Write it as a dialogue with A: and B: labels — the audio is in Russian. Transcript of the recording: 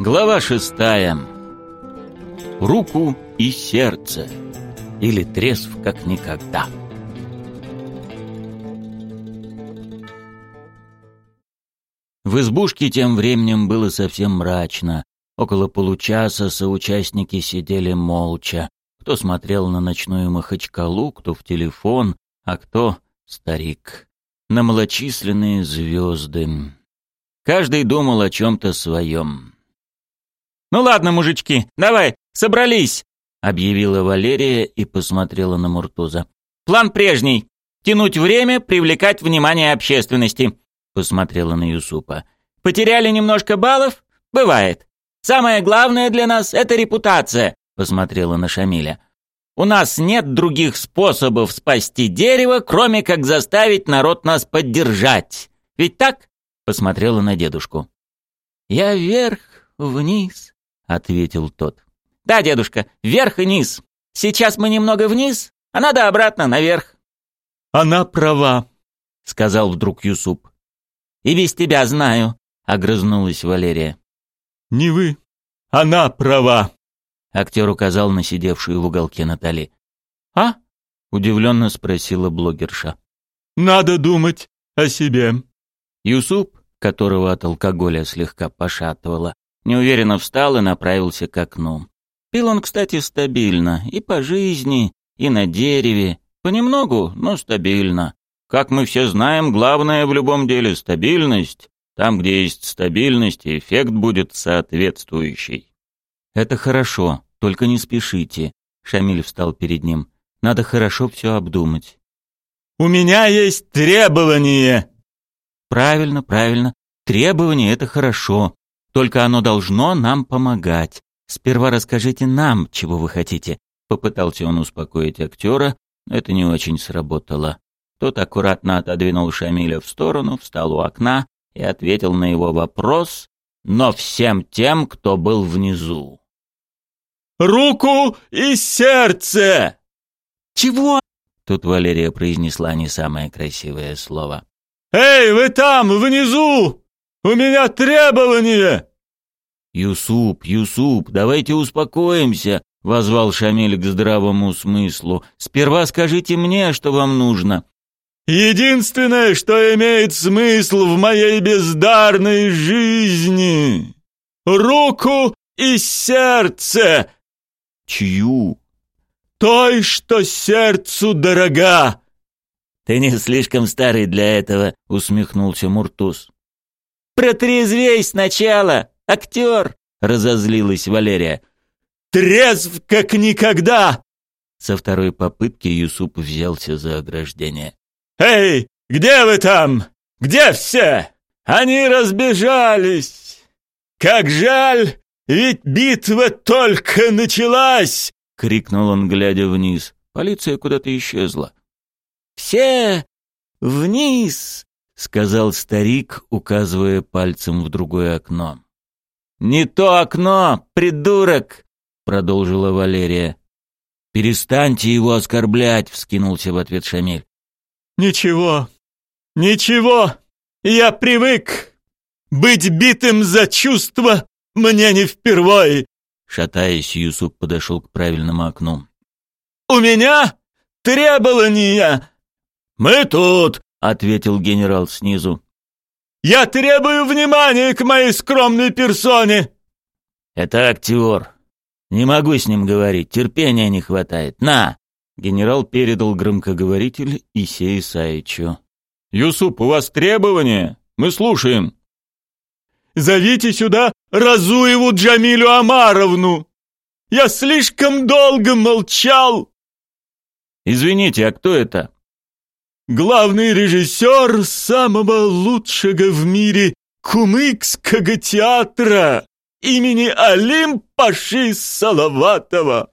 A: Глава шестая. Руку и сердце. Или трезв как никогда. В избушке тем временем было совсем мрачно. Около получаса соучастники сидели молча. Кто смотрел на ночную махачкалу, кто в телефон, а кто, старик, на малочисленные звезды. Каждый думал о чем-то своем.
B: «Ну ладно, мужички, давай, собрались!» — объявила Валерия и посмотрела на Муртуза. «План прежний. Тянуть время, привлекать внимание общественности», — посмотрела на Юсупа. «Потеряли немножко баллов? Бывает. Самое главное для нас — это репутация», — посмотрела на Шамиля. «У нас нет других способов спасти дерево, кроме как заставить народ нас поддержать. Ведь так?» — посмотрела на дедушку. «Я вверх, вниз, ответил тот. Да, дедушка, вверх и низ. Сейчас мы немного вниз, а надо обратно наверх.
C: Она права, сказал вдруг Юсуп.
B: И без тебя знаю, огрызнулась Валерия.
C: Не вы, она права.
A: Актер указал на сидевшую в уголке Натали.
B: А?
A: удивленно спросила блогерша.
C: Надо думать о себе.
A: Юсуп, которого от алкоголя слегка пошатывало, Неуверенно встал и направился к окну. Пил он, кстати, стабильно, и по жизни, и на дереве. Понемногу, но стабильно. Как мы все знаем, главное в любом деле — стабильность. Там, где есть стабильность, эффект будет соответствующий.
B: «Это хорошо, только не спешите», — Шамиль встал перед ним. «Надо хорошо все обдумать».
C: «У меня есть требование!»
B: «Правильно, правильно. Требование — это хорошо. Только оно должно нам помогать. Сперва расскажите нам, чего вы хотите». Попытался он успокоить актера, но это не очень сработало. Тот аккуратно отодвинул Шамиля в сторону, встал у окна и ответил на его вопрос, но всем тем, кто был внизу.
C: «Руку и сердце!»
B: «Чего?»
A: Тут Валерия произнесла не самое красивое слово.
C: «Эй, вы там, внизу! У меня требование!»
A: «Юсуп, Юсуп, давайте успокоимся», — возвал Шамиль к здравому смыслу. «Сперва скажите мне, что вам нужно».
C: «Единственное, что имеет смысл в моей бездарной жизни — руку и сердце».
A: «Чью?»
C: «Той, что сердцу дорога».
B: «Ты не слишком старый для этого», — усмехнулся Муртуз. «Протрезвей сначала!» Актер!» — разозлилась Валерия.
C: «Трезв, как никогда!»
A: Со второй попытки Юсуп взялся за ограждение.
C: «Эй, где вы там? Где все? Они разбежались! Как жаль, ведь битва только началась!» — крикнул он, глядя вниз.
A: Полиция куда-то исчезла.
B: «Все вниз!» — сказал старик, указывая пальцем в другое окно. «Не то окно, придурок!» — продолжила Валерия.
A: «Перестаньте его оскорблять!» — вскинулся в ответ Шамиль.
C: «Ничего, ничего! Я привык! Быть битым за чувства мне не впервой!»
A: Шатаясь, Юсуп подошел к правильному окну.
C: «У меня требования!» «Мы тут!» — ответил генерал снизу. Я требую внимания к моей скромной персоне!»
A: «Это актер. Не могу с ним говорить, терпения не хватает. На!» Генерал передал громкоговоритель Исею Исаичу.
C: «Юсуп, у вас требования? Мы слушаем». «Зовите сюда Разуеву Джамилю Амаровну! Я слишком долго молчал!»
A: «Извините, а кто это?»
C: главный режиссер самого лучшего в мире кумыкского театра имени Алим Паши Салаватова.